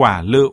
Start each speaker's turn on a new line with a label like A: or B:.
A: quả lựu.